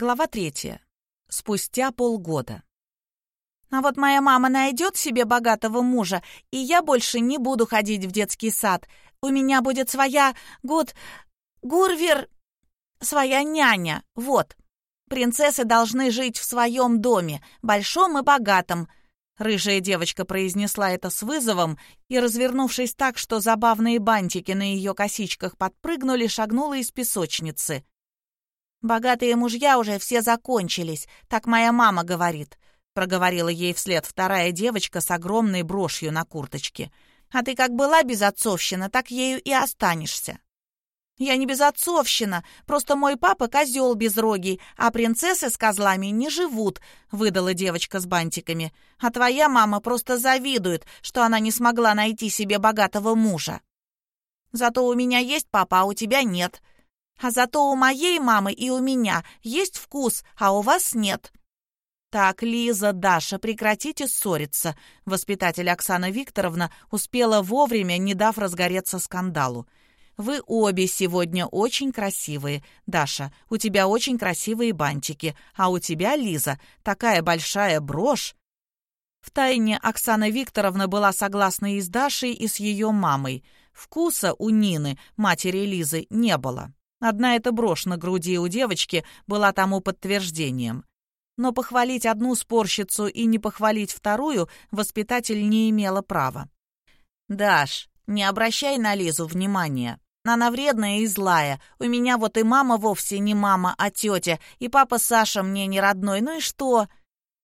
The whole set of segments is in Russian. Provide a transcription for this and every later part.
Глава третья. Спустя полгода. А вот моя мама найдет себе богатого мужа, и я больше не буду ходить в детский сад. У меня будет своя гуд... гурвер... своя няня, вот. Принцессы должны жить в своем доме, большом и богатом. Рыжая девочка произнесла это с вызовом и, развернувшись так, что забавные бантики на ее косичках подпрыгнули, шагнула из песочницы. «Богатые мужья уже все закончились, так моя мама говорит», — проговорила ей вслед вторая девочка с огромной брошью на курточке. «А ты как была безотцовщина, так ею и останешься». «Я не безотцовщина, просто мой папа козел безрогий, а принцессы с козлами не живут», — выдала девочка с бантиками. «А твоя мама просто завидует, что она не смогла найти себе богатого мужа». «Зато у меня есть папа, а у тебя нет», а зато у моей мамы и у меня есть вкус, а у вас нет». «Так, Лиза, Даша, прекратите ссориться». Воспитатель Оксана Викторовна успела вовремя, не дав разгореться скандалу. «Вы обе сегодня очень красивые. Даша, у тебя очень красивые бантики, а у тебя, Лиза, такая большая брошь». Втайне Оксана Викторовна была согласна и с Дашей, и с ее мамой. Вкуса у Нины, матери Лизы, не было. Одна эта брошь на груди у девочки была тому подтверждением. Но похвалить одну спорщицу и не похвалить вторую воспитатель не имела права. «Даш, не обращай на Лизу внимания. Она вредная и злая. У меня вот и мама вовсе не мама, а тетя, и папа Саша мне не родной. Ну и что?»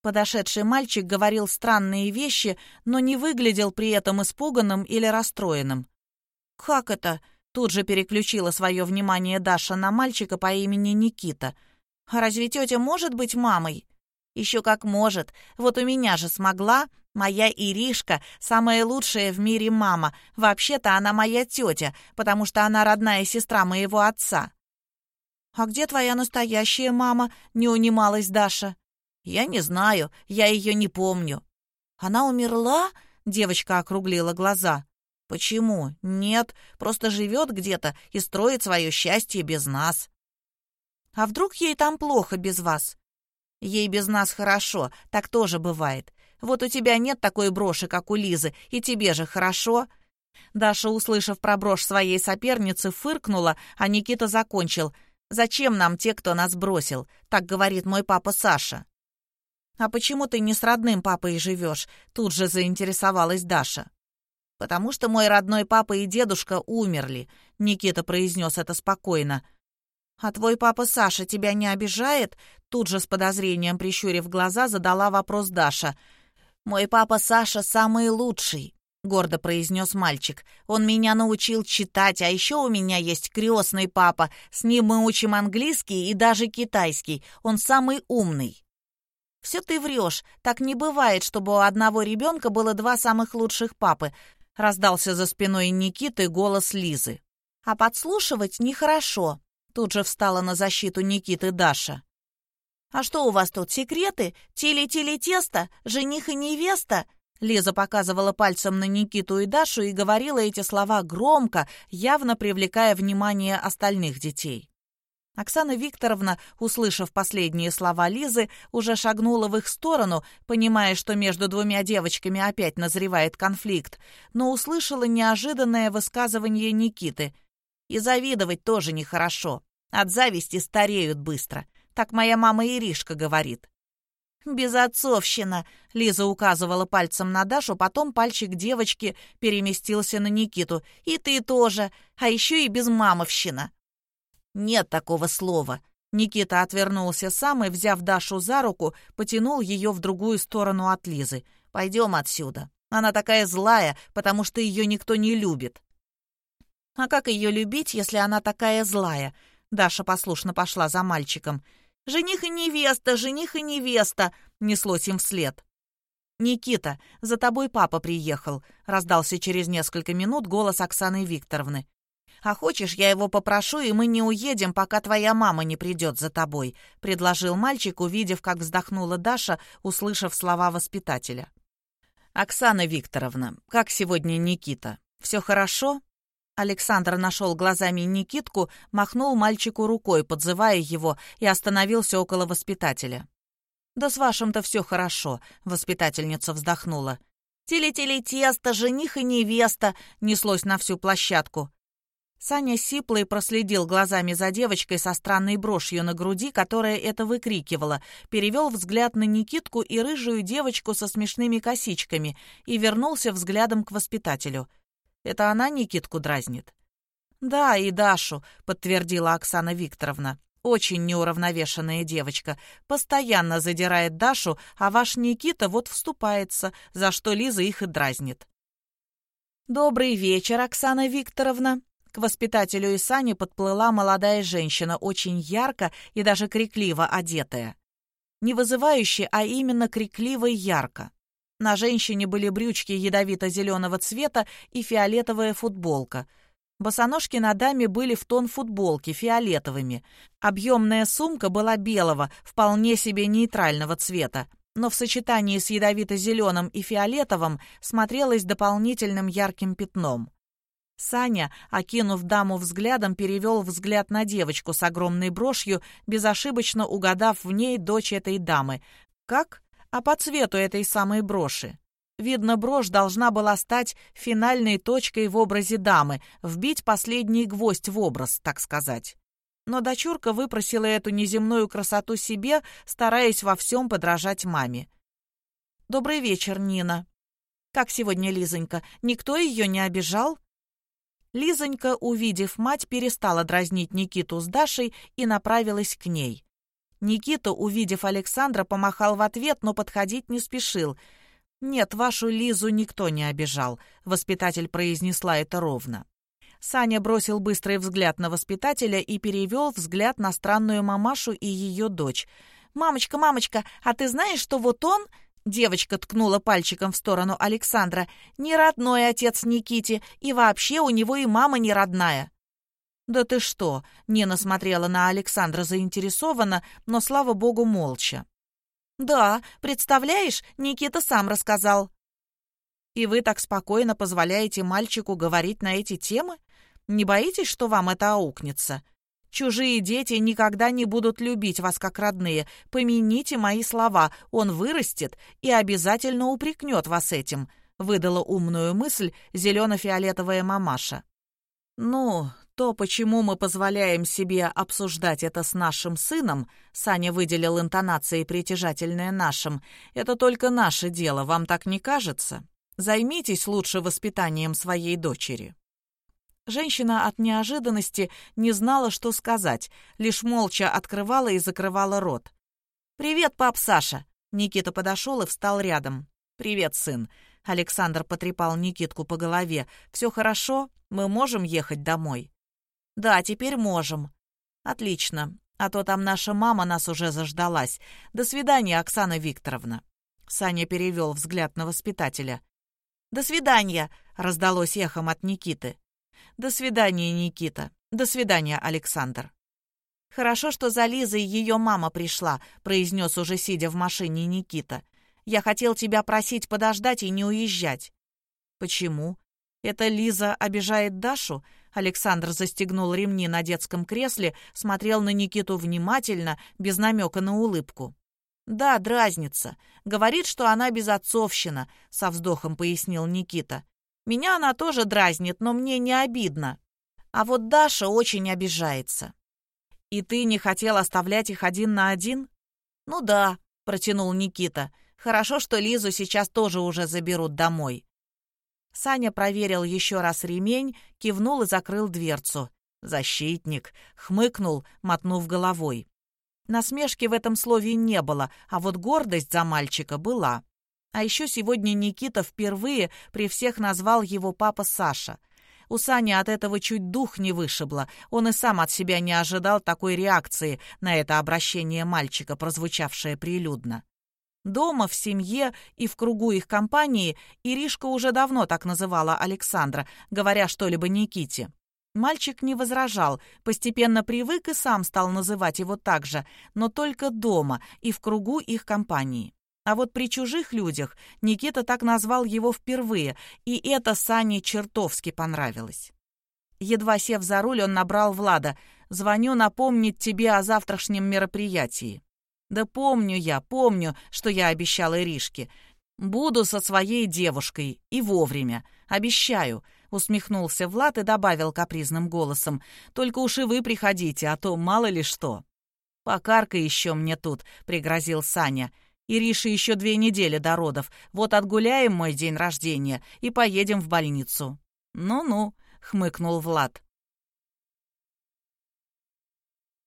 Подошедший мальчик говорил странные вещи, но не выглядел при этом испуганным или расстроенным. «Как это?» Тут же переключила свое внимание Даша на мальчика по имени Никита. «А разве тетя может быть мамой?» «Еще как может. Вот у меня же смогла. Моя Иришка — самая лучшая в мире мама. Вообще-то она моя тетя, потому что она родная сестра моего отца». «А где твоя настоящая мама?» — не унималась Даша. «Я не знаю, я ее не помню». «Она умерла?» — девочка округлила глаза. «Почему? Нет, просто живет где-то и строит свое счастье без нас». «А вдруг ей там плохо без вас?» «Ей без нас хорошо, так тоже бывает. Вот у тебя нет такой броши, как у Лизы, и тебе же хорошо». Даша, услышав про брошь своей соперницы, фыркнула, а Никита закончил. «Зачем нам те, кто нас бросил?» — так говорит мой папа Саша. «А почему ты не с родным папой живешь?» — тут же заинтересовалась Даша. «Потому что мой родной папа и дедушка умерли», — Никита произнес это спокойно. «А твой папа Саша тебя не обижает?» Тут же с подозрением прищурив глаза, задала вопрос Даша. «Мой папа Саша самый лучший», — гордо произнес мальчик. «Он меня научил читать, а еще у меня есть крестный папа. С ним мы учим английский и даже китайский. Он самый умный». «Все ты врешь. Так не бывает, чтобы у одного ребенка было два самых лучших папы. — раздался за спиной Никиты голос Лизы. «А подслушивать нехорошо», — тут же встала на защиту Никиты Даша. «А что у вас тут, секреты? Тили-тили-тесто? Жених и невеста?» Лиза показывала пальцем на Никиту и Дашу и говорила эти слова громко, явно привлекая внимание остальных детей. Оксана Викторовна, услышав последние слова Лизы, уже шагнула в их сторону, понимая, что между двумя девочками опять назревает конфликт, но услышала неожиданное высказывание Никиты. «И завидовать тоже нехорошо. От зависти стареют быстро. Так моя мама Иришка говорит». «Безотцовщина!» — Лиза указывала пальцем на Дашу, потом пальчик девочки переместился на Никиту. «И ты тоже, а еще и безмамовщина!» «Нет такого слова». Никита отвернулся сам и, взяв Дашу за руку, потянул ее в другую сторону от Лизы. «Пойдем отсюда. Она такая злая, потому что ее никто не любит». «А как ее любить, если она такая злая?» Даша послушно пошла за мальчиком. «Жених и невеста, жених и невеста!» — неслось им вслед. «Никита, за тобой папа приехал», — раздался через несколько минут голос Оксаны Викторовны. «А хочешь, я его попрошу, и мы не уедем, пока твоя мама не придет за тобой», — предложил мальчик, увидев, как вздохнула Даша, услышав слова воспитателя. «Оксана Викторовна, как сегодня Никита? Все хорошо?» Александр нашел глазами Никитку, махнул мальчику рукой, подзывая его, и остановился около воспитателя. «Да с вашим-то все хорошо», — воспитательница вздохнула. «Теле-теле-тесто, жених и невеста», — неслось на всю площадку. Саня сиплый проследил глазами за девочкой со странной брошью на груди, которая это выкрикивала, перевел взгляд на Никитку и рыжую девочку со смешными косичками и вернулся взглядом к воспитателю. Это она Никитку дразнит?» «Да, и Дашу», — подтвердила Оксана Викторовна. «Очень неуравновешенная девочка. Постоянно задирает Дашу, а ваш Никита вот вступается, за что Лиза их и дразнит». «Добрый вечер, Оксана Викторовна», к воспитателю и Сане подплыла молодая женщина, очень ярко и даже крикливо одетая. Не вызывающе, а именно крикливо и ярко. На женщине были брючки ядовито-зеленого цвета и фиолетовая футболка. Босоножки на даме были в тон футболки, фиолетовыми. Объемная сумка была белого, вполне себе нейтрального цвета, но в сочетании с ядовито-зеленым и фиолетовым смотрелась дополнительным ярким пятном. Саня, окинув даму взглядом, перевел взгляд на девочку с огромной брошью, безошибочно угадав в ней дочь этой дамы. Как? а по цвету этой самой броши. Видно, брошь должна была стать финальной точкой в образе дамы, вбить последний гвоздь в образ, так сказать. Но дочурка выпросила эту неземную красоту себе, стараясь во всем подражать маме. «Добрый вечер, Нина. Как сегодня Лизонька? Никто ее не обижал?» Лизонька, увидев мать, перестала дразнить Никиту с Дашей и направилась к ней. Никита, увидев Александра, помахал в ответ, но подходить не спешил. «Нет, вашу Лизу никто не обижал», — воспитатель произнесла это ровно. Саня бросил быстрый взгляд на воспитателя и перевел взгляд на странную мамашу и ее дочь. «Мамочка, мамочка, а ты знаешь, что вот он...» Девочка ткнула пальчиком в сторону Александра. «Не родной отец Никите, и вообще у него и мама не родная». «Да ты что?» — Нина смотрела на Александра заинтересованно, но, слава богу, молча. «Да, представляешь, Никита сам рассказал». «И вы так спокойно позволяете мальчику говорить на эти темы? Не боитесь, что вам это аукнется? Чужие дети никогда не будут любить вас как родные. Помяните мои слова, он вырастет и обязательно упрекнет вас этим», — выдала умную мысль зелено-фиолетовая мамаша. «Ну, то, почему мы позволяем себе обсуждать это с нашим сыном, Саня выделил интонацией притяжательное нашим, это только наше дело, вам так не кажется? Займитесь лучше воспитанием своей дочери. Женщина от неожиданности не знала, что сказать, лишь молча открывала и закрывала рот. «Привет, пап Саша!» Никита подошел и встал рядом. «Привет, сын!» Александр потрепал Никитку по голове. «Все хорошо? Мы можем ехать домой?» «Да, теперь можем». «Отлично. А то там наша мама нас уже заждалась. До свидания, Оксана Викторовна». Саня перевел взгляд на воспитателя. «До свидания!» — раздалось эхом от Никиты. «До свидания, Никита. До свидания, Александр». «Хорошо, что за Лизой ее мама пришла», — произнес уже сидя в машине Никита. «Я хотел тебя просить подождать и не уезжать». «Почему? Это Лиза обижает Дашу?» Александр застегнул ремни на детском кресле, смотрел на Никиту внимательно, без намека на улыбку. «Да, дразнится. Говорит, что она безотцовщина», — со вздохом пояснил Никита. «Меня она тоже дразнит, но мне не обидно. А вот Даша очень обижается». «И ты не хотел оставлять их один на один?» «Ну да», — протянул Никита. «Хорошо, что Лизу сейчас тоже уже заберут домой». Саня проверил еще раз ремень, кивнул и закрыл дверцу. «Защитник!» — хмыкнул, мотнув головой. Насмешки в этом слове не было, а вот гордость за мальчика была. А еще сегодня Никита впервые при всех назвал его папа Саша. У Сани от этого чуть дух не вышибло. Он и сам от себя не ожидал такой реакции на это обращение мальчика, прозвучавшее прилюдно. Дома, в семье и в кругу их компании Иришка уже давно так называла Александра, говоря что-либо Никите. Мальчик не возражал, постепенно привык и сам стал называть его так же, но только дома и в кругу их компании. А вот при чужих людях Никита так назвал его впервые, и это Сане чертовски понравилось. Едва сев за руль, он набрал Влада. «Звоню напомнить тебе о завтрашнем мероприятии». «Да помню я, помню, что я обещала Иришке. Буду со своей девушкой и вовремя. Обещаю», — усмехнулся Влад и добавил капризным голосом. «Только уж и вы приходите, а то мало ли что». «Покарка еще мне тут», — пригрозил Саня. «Ирише еще две недели до родов. Вот отгуляем мой день рождения и поедем в больницу». «Ну-ну», — хмыкнул Влад.